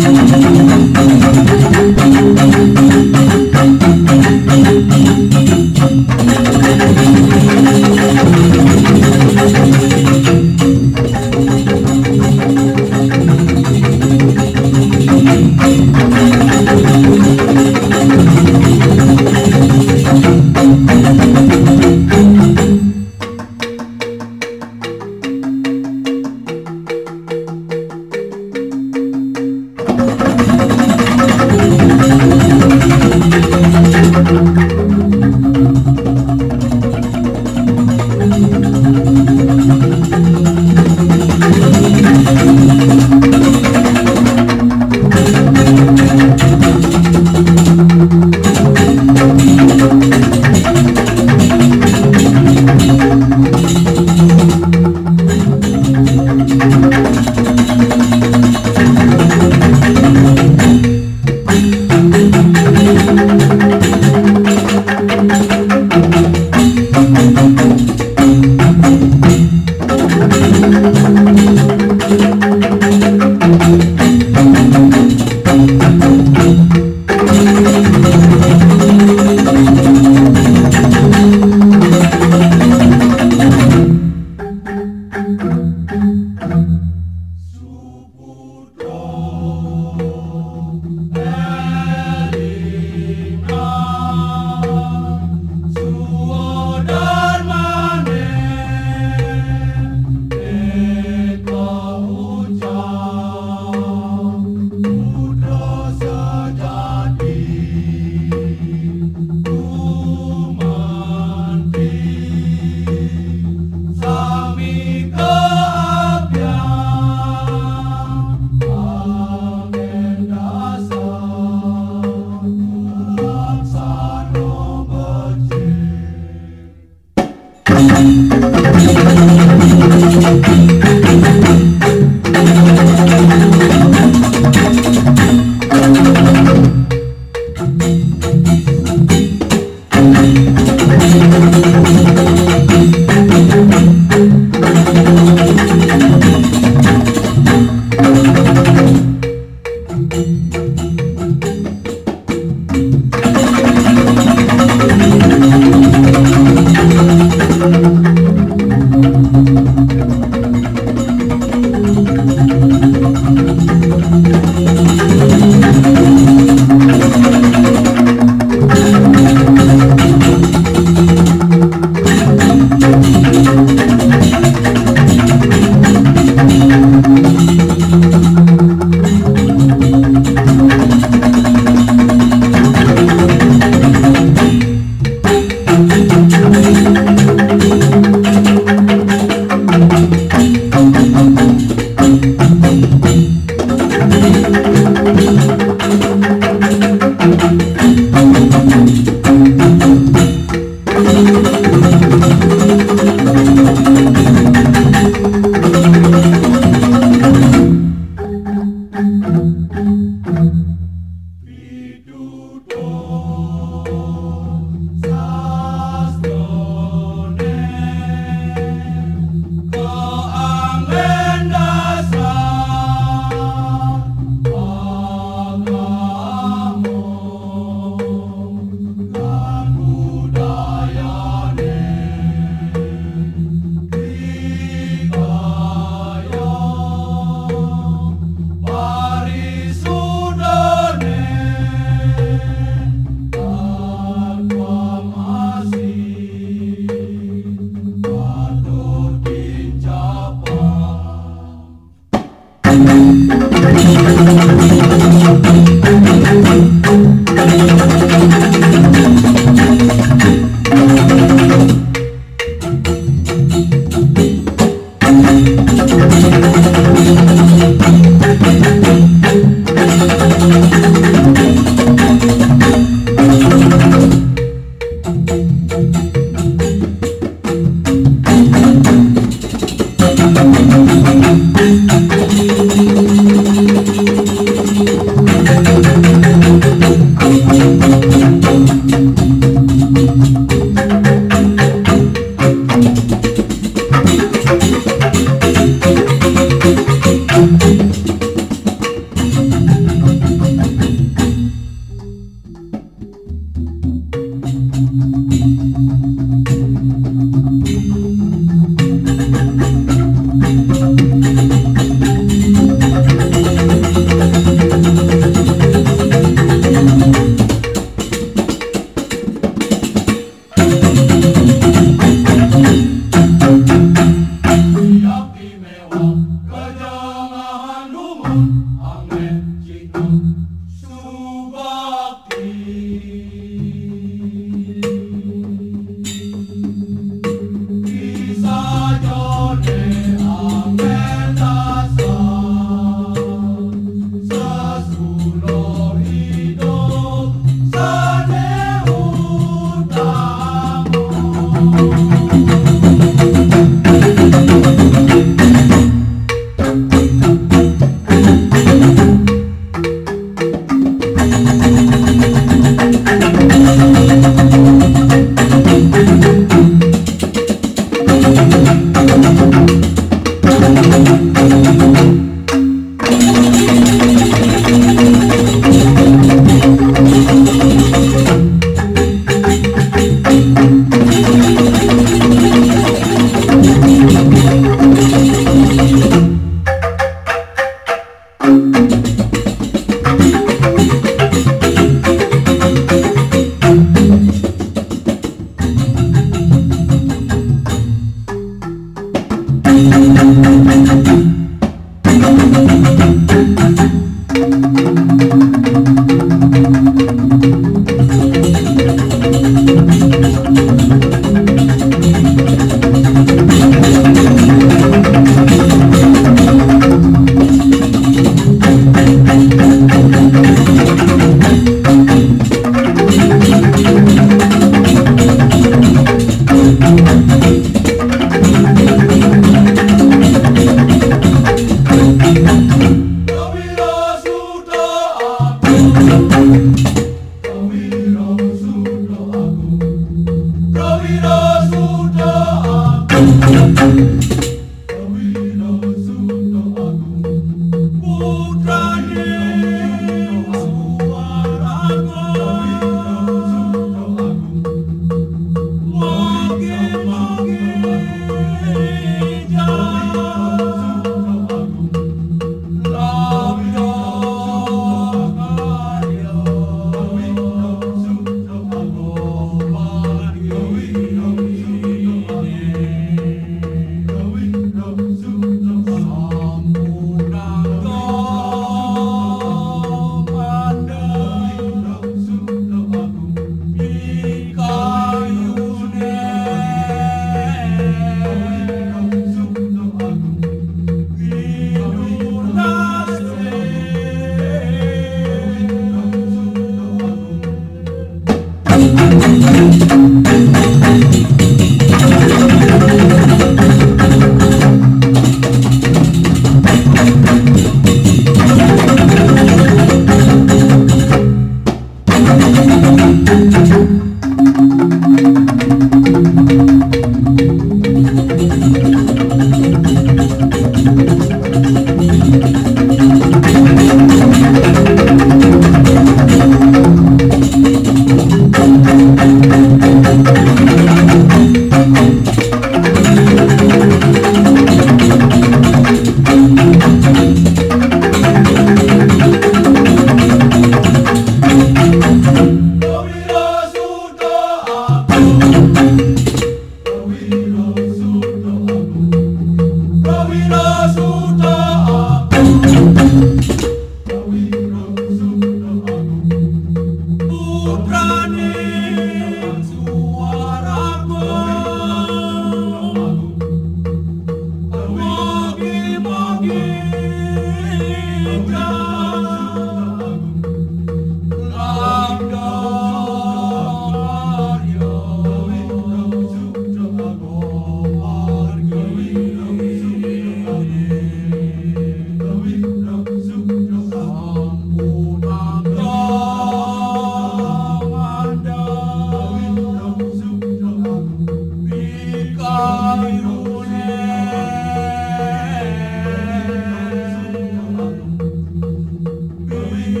ちょっと。